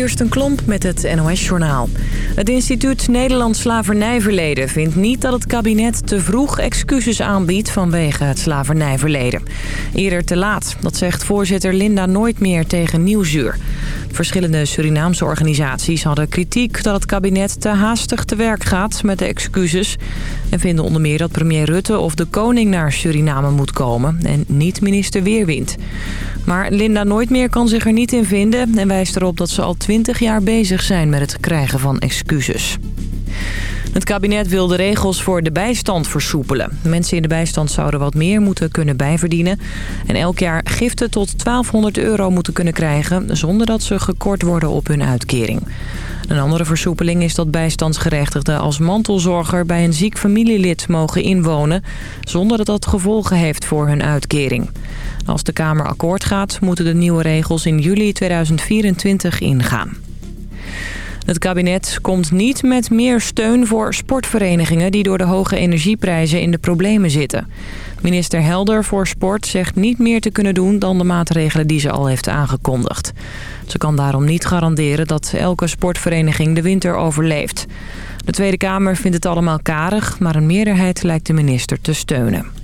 Kirsten Klomp met het NOS-journaal. Het instituut Nederlands Slavernijverleden vindt niet dat het kabinet te vroeg excuses aanbiedt vanwege het slavernijverleden. Eerder te laat, dat zegt voorzitter Linda Nooit meer tegen Nieuwsuur. Verschillende Surinaamse organisaties hadden kritiek dat het kabinet te haastig te werk gaat met de excuses. En vinden onder meer dat premier Rutte of de koning naar Suriname moet komen en niet minister Weerwind. Maar Linda Nooit meer kan zich er niet in vinden en wijst erop dat ze al twintig jaar bezig zijn met het krijgen van excuses. Het kabinet wil de regels voor de bijstand versoepelen. Mensen in de bijstand zouden wat meer moeten kunnen bijverdienen... en elk jaar giften tot 1200 euro moeten kunnen krijgen... zonder dat ze gekort worden op hun uitkering. Een andere versoepeling is dat bijstandsgerechtigden als mantelzorger... bij een ziek familielid mogen inwonen... zonder dat dat gevolgen heeft voor hun uitkering. Als de Kamer akkoord gaat, moeten de nieuwe regels in juli 2024 ingaan. Het kabinet komt niet met meer steun voor sportverenigingen... die door de hoge energieprijzen in de problemen zitten. Minister Helder voor Sport zegt niet meer te kunnen doen... dan de maatregelen die ze al heeft aangekondigd. Ze kan daarom niet garanderen dat elke sportvereniging de winter overleeft. De Tweede Kamer vindt het allemaal karig... maar een meerderheid lijkt de minister te steunen.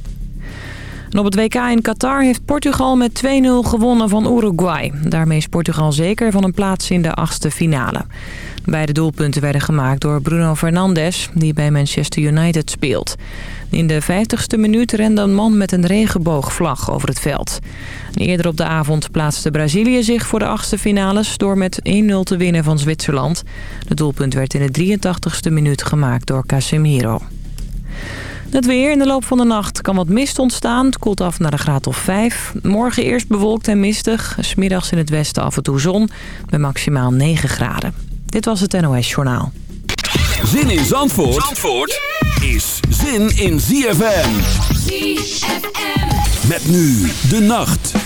Op het WK in Qatar heeft Portugal met 2-0 gewonnen van Uruguay. Daarmee is Portugal zeker van een plaats in de achtste finale. Beide doelpunten werden gemaakt door Bruno Fernandes, die bij Manchester United speelt. In de 50ste minuut rende een man met een regenboogvlag over het veld. eerder op de avond plaatste Brazilië zich voor de achtste finales... door met 1-0 te winnen van Zwitserland. Het doelpunt werd in de 83ste minuut gemaakt door Casemiro. Het weer in de loop van de nacht kan wat mist ontstaan. Het koelt af naar de graad of 5. Morgen eerst bewolkt en mistig. Smiddags in het westen af en toe zon. Bij maximaal 9 graden. Dit was het NOS Journaal. Zin in Zandvoort, Zandvoort is zin in ZFM. ZFM. Met nu de nacht.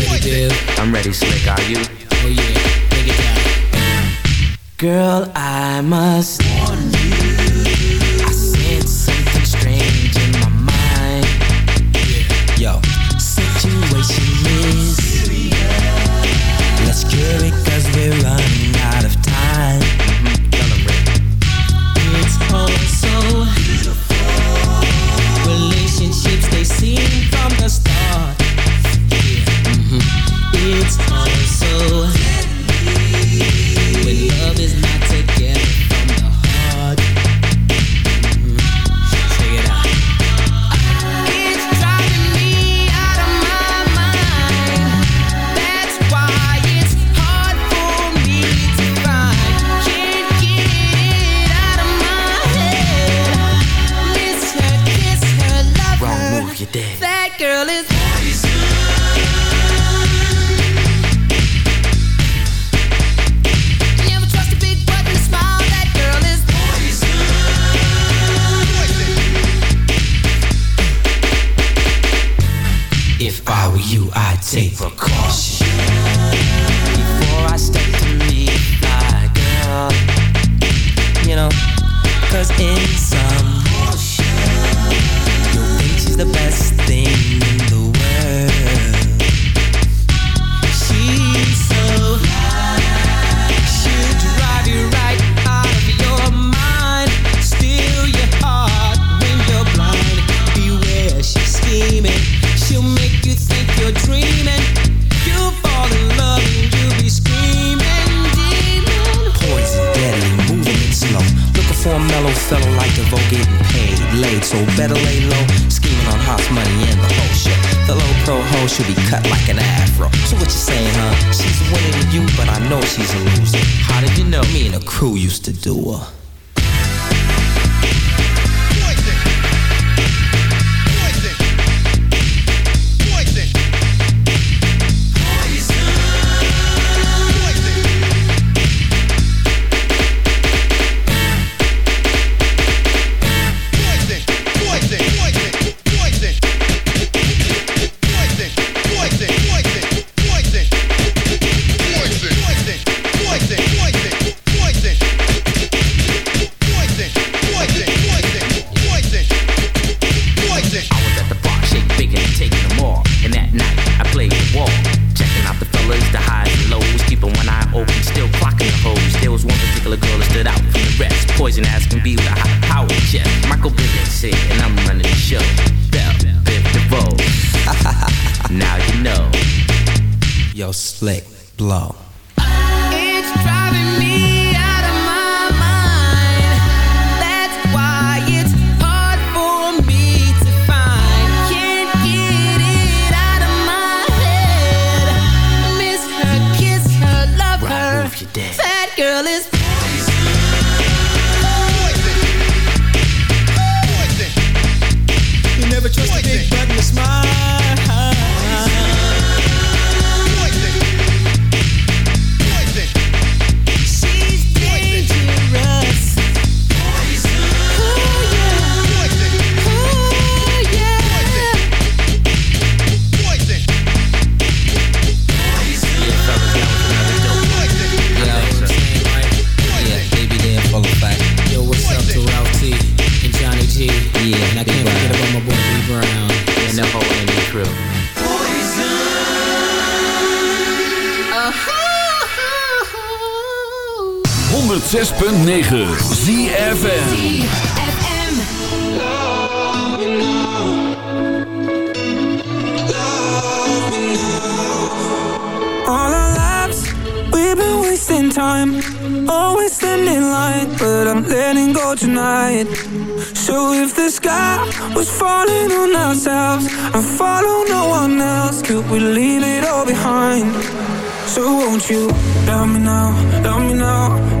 ready, dude. I'm ready, slick, are you? Oh yeah, take it down. Girl, I must warn you. in. Selling like the vote getting paid, late, so better lay low. Scheming on hot money and the whole shit. The low pro hoe should be cut like an afro. So what you saying, huh? She's winning with you, but I know she's a loser. How did you know? Me and a crew used to do her. 106.9 ZFN time Always standing in light, But I'm letting go tonight So if the sky was falling on ourselves And follow no one else Could we leave it all behind So won't you tell me now, Tell me now,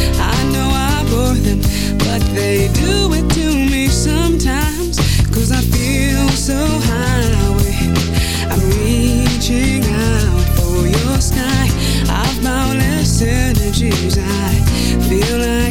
feel so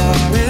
places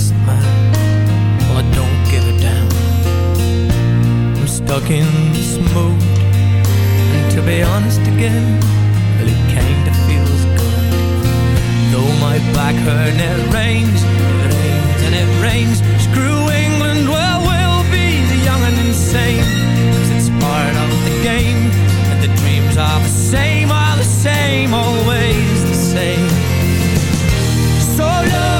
past mine Well, I don't give a damn. I'm stuck in this mode And to be honest again Well, it kinda feels good. Though my back hurt and it rains It rains and it rains Screw England, well, we'll be the young and insane. Cause it's part of the game And the dreams are the same Are the same, always the same. So love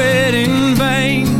in vain.